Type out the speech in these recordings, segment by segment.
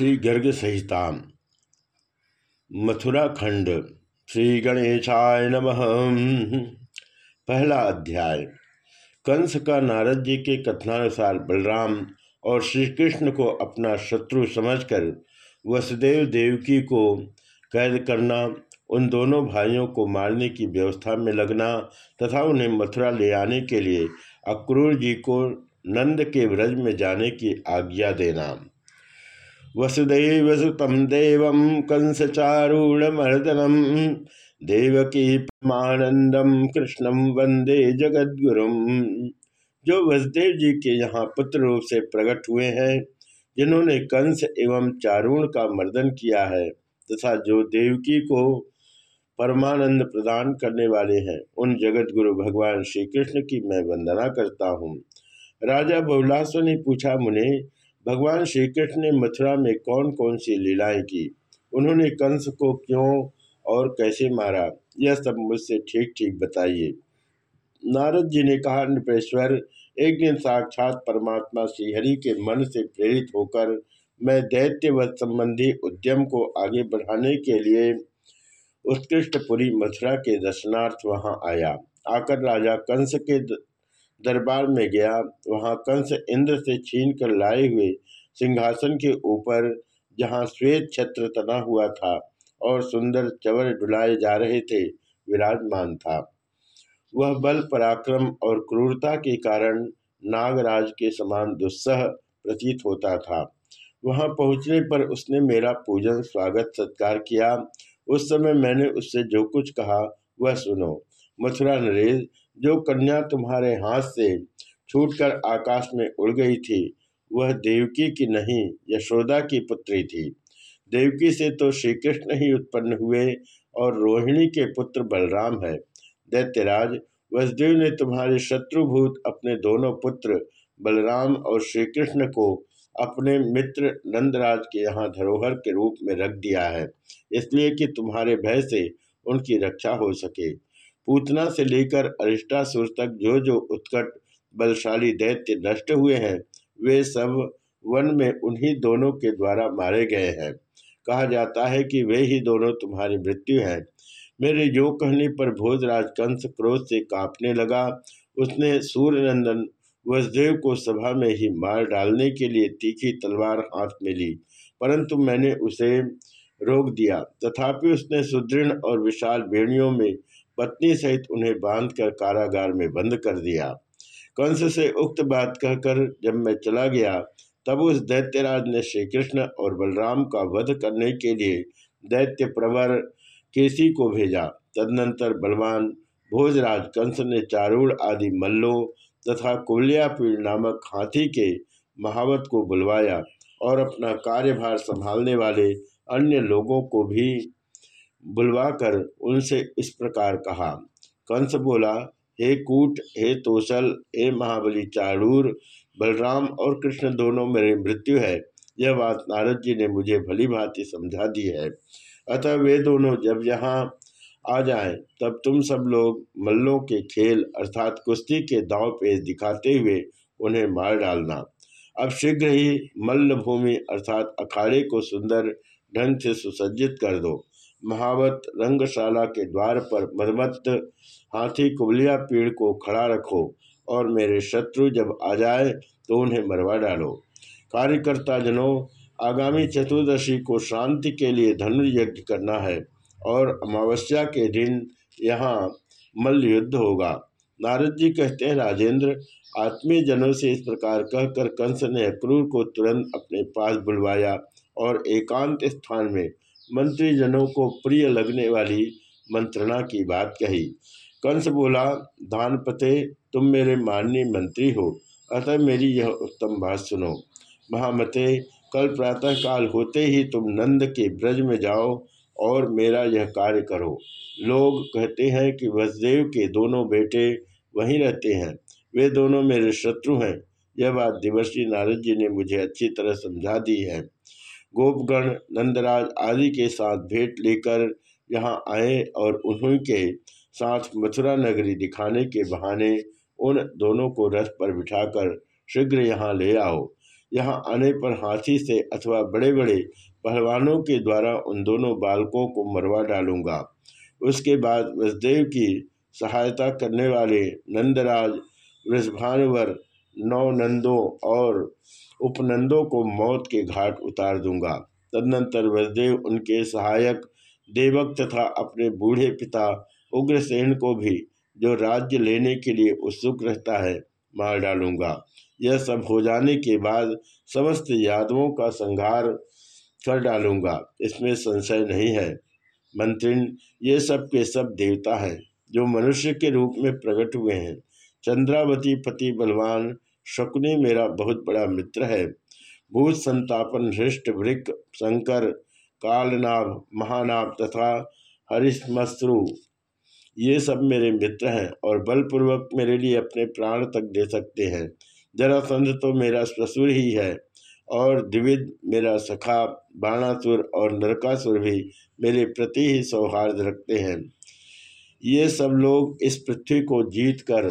श्री गर्ग संहिता मथुरा खंड, श्री गणेशाय नमः। पहला अध्याय। कंस का नारद जी के कथनानुसार बलराम और श्री कृष्ण को अपना शत्रु समझकर वसुदेव देवकी को कैद करना, उन दोनों भाइयों को मारने की व्यवस्था में लगना तथा उन्हें मथुरा ले आने के लिए अक्रूर जी को नंद के व्रज में जाने की आज्ञा देना। वसुदेव सुतम देव कंस चारूणमर्दनम देवकी परमानंदम कृष्णम वंदे जगद्गुरु जो वसुदेव जी के यहाँ पुत्र रूप से प्रकट हुए हैं, जिन्होंने कंस एवं चारूण का मर्दन किया है, तथा जो देवकी को परमानंद प्रदान करने वाले हैं, उन जगत गुरु भगवान श्री कृष्ण की मैं वंदना करता हूँ। राजा बहुलासो ने पूछा मुने भगवान श्री कृष्ण ने मथुरा में कौन कौन सी लीलाएँ की? उन्होंने कंस को क्यों और कैसे मारा? यह सब मुझसे ठीक ठीक बताइए। नारद जी ने कहा, नृपेश्वर, एक दिन साक्षात परमात्मा श्रीहरि के मन से प्रेरित होकर मैं दैत्य व संबंधी उद्यम को आगे बढ़ाने के लिए उत्कृष्टपुरी मथुरा के दर्शनार्थ वहाँ आया। आकर राजा कंस के दरबार में गया, वहाँ कंस इंद्र से छीन कर लाए हुए सिंहासन के ऊपर, जहाँ श्वेत छत्र तना हुआ था और सुंदर चवर डुलाए जा रहे थे, विराजमान था। वह बल, पराक्रम और क्रूरता के कारण नागराज के समान दुस्सह प्रतीत होता था। वहाँ पहुँचने पर उसने मेरा पूजन, स्वागत, सत्कार किया। उस समय मैंने उससे जो कुछ कहा, वह सुनो। मथुरा नरेश जो कन्या तुम्हारे हाथ से छूटकर आकाश में उड़ गई थी, वह देवकी की नहीं, यशोदा की पुत्री थी। देवकी से तो श्री कृष्ण ही उत्पन्न हुए और रोहिणी के पुत्र बलराम है। दैत्यराज, वसुदेव ने तुम्हारे शत्रुभूत अपने दोनों पुत्र बलराम और श्री कृष्ण को अपने मित्र नंदराज के यहाँ धरोहर के रूप में रख दिया है, इसलिए कि तुम्हारे भय से उनकी रक्षा हो सके। पूतना से लेकर अरिष्टासुर तक जो जो उत्कट, बलशाली दैत्य नष्ट हुए हैं, वे सब वन में उन्हीं दोनों के द्वारा मारे गए हैं। कहा जाता है कि वे ही दोनों तुम्हारी मृत्यु है। मेरे जो कहने पर भोजराज कंस क्रोध से कांपने लगा। उसने सूर्यनंदन वसुदेव को सभा में ही मार डालने के लिए तीखी तलवार हाथ में ली, परंतु मैंने उसे रोक दिया। तथापि उसने सुदृढ़ और विशाल बेड़ियों में पत्नी सहित उन्हें बांधकर कारागार में बंद कर दिया। कंस से उक्त बात कहकर जब मैं चला गया, तब उस दैत्यराज ने श्री कृष्ण और बलराम का वध करने के लिए दैत्य प्रवर केसी को भेजा। तदनंतर बलवान भोजराज कंस ने चारूढ़ आदि मल्लों तथा कुलियापीड़ नामक हाथी के महावत को बुलवाया और अपना कार्यभार संभालने वाले अन्य लोगों को भी बुलवाकर उनसे इस प्रकार कहा। कंस बोला, हे कूट, हे तोसल हे महाबली चारूर, बलराम और कृष्ण दोनों मेरी मृत्यु है। यह बात नारद जी ने मुझे भली भांति समझा दी है। अतः वे दोनों जब यहाँ आ जाएँ, तब तुम सब लोग मल्लों के खेल अर्थात कुश्ती के दाव पेश दिखाते हुए उन्हें मार डालना। अब शीघ्र ही मल्ल भूमि अर्थात अखाड़े को सुंदर ढंग से सुसज्जित कर दो। महावत रंगशाला के द्वार पर मदमत्त हाथी कुबलिया पीड़ को खड़ा रखो और मेरे शत्रु जब आ जाए तो उन्हें मरवा डालो। कार्यकर्ता जनों आगामी चतुर्दशी को शांति के लिए धनुर्यज्ञ करना है और अमावस्या के दिन यहाँ मल्ल युद्ध होगा। नारद जी कहते हैं, राजेंद्र, आत्मीय जनों से इस प्रकार कहकर कंस ने अक्रूर को तुरंत अपने पास बुलवाया और एकांत स्थान में मंत्रीजनों को प्रिय लगने वाली मंत्रणा की बात कही। कंस बोला दानपते तुम मेरे माननीय मंत्री हो। अतः मेरी यह उत्तम बात सुनो। महामते, कल प्रातः काल होते ही तुम नंद के ब्रज में जाओ और मेरा यह कार्य करो। लोग कहते हैं कि वसुदेव के दोनों बेटे वहीं रहते हैं। वे दोनों मेरे शत्रु हैं। यह बात दिवर्षी नारद जी ने मुझे अच्छी तरह समझा दी है। गोपगण नंदराज आदि के साथ भेंट लेकर यहाँ आए और उन्हीं के साथ मथुरा नगरी दिखाने के बहाने उन दोनों को रथ पर बिठाकर शीघ्र यहाँ ले आओ। यहाँ आने पर हाथी से अथवा बड़े बड़े पहलवानों के द्वारा उन दोनों बालकों को मरवा डालूँगा। उसके बाद वसुदेव की सहायता करने वाले नंदराज वृषभानुवर नौ नंदों और उपनंदों को मौत के घाट उतार दूँगा। तदनंतर वसुदेव उनके सहायक देवक तथा अपने बूढ़े पिता उग्रसेन को भी, जो राज्य लेने के लिए उत्सुक रहता है, मार डालूँगा। यह सब हो जाने के बाद समस्त यादवों का संहार कर डालूँगा। इसमें संशय नहीं है। मंत्रिन, ये सब के सब देवता हैं, जो मनुष्य के रूप में प्रकट हुए हैं। चंद्रावती पति बलवान, शकुनी मेरा बहुत बड़ा मित्र है। भूत संतापन हृष्ट वृक शंकर, कालनाभ महानाभ तथा हरिश्मश्रु, ये सब मेरे मित्र हैं और बलपूर्वक मेरे लिए अपने प्राण तक दे सकते हैं। जरासंध तो मेरा ससुर ही है और द्विविद मेरा सखा बाणासुर और नरकासुर भी मेरे प्रति ही सौहार्द रखते हैं। ये सब लोग इस पृथ्वी को जीत कर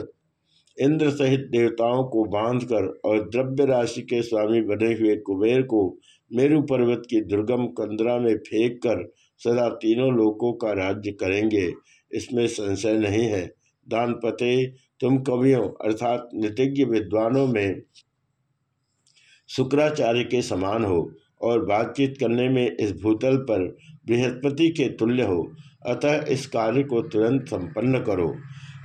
इंद्र सहित देवताओं को बांधकर और द्रव्य राशि के स्वामी बने हुए कुबेर को मेरु पर्वत की दुर्गम कंदरा में फेंक कर सदा तीनों लोकों का राज्य करेंगे। इसमें संशय नहीं है। दानपते, तुम कवियों अर्थात नितिज्ञ विद्वानों में शुक्राचार्य के समान हो और बातचीत करने में इस भूतल पर बृहस्पति के तुल्य हो। अतः इस कार्य को तुरंत संपन्न करो।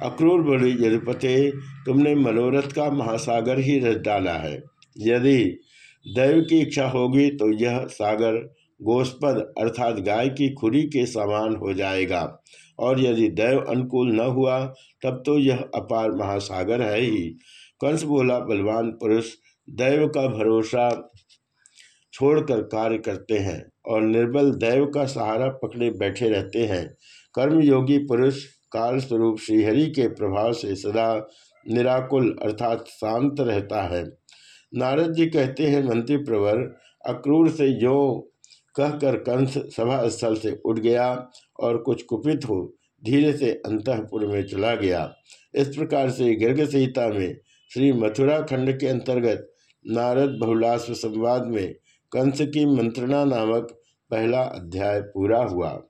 अक्रूर बड़ी यदुपते तुमने मनोरथ का महासागर ही रच डाला है। यदि दैव की इच्छा होगी तो यह सागर गोस्पद अर्थात गाय की खुरी के समान हो जाएगा। और यदि दैव अनुकूल न हुआ, तब तो यह अपार महासागर है ही। कंस बोला, बलवान पुरुष, दैव का भरोसा छोड़कर कार्य करते हैं और निर्बल दैव का सहारा पकड़े बैठे रहते हैं। कर्मयोगी पुरुष काल स्वरूप श्रीहरि के प्रभाव से सदा निराकुल अर्थात शांत रहता है। नारद जी कहते हैं, मंत्री प्रवर, अक्रूर से जो कहकर कंस सभा स्थल से उठ गया और कुछ कुपित हो, धीरे से अंतपुर में चला गया। इस प्रकार से गर्ग संहिता में श्री मथुरा खंड के अंतर्गत नारद बहुलाश्व संवाद में कंस की मंत्रणा नामक पहला अध्याय पूरा हुआ।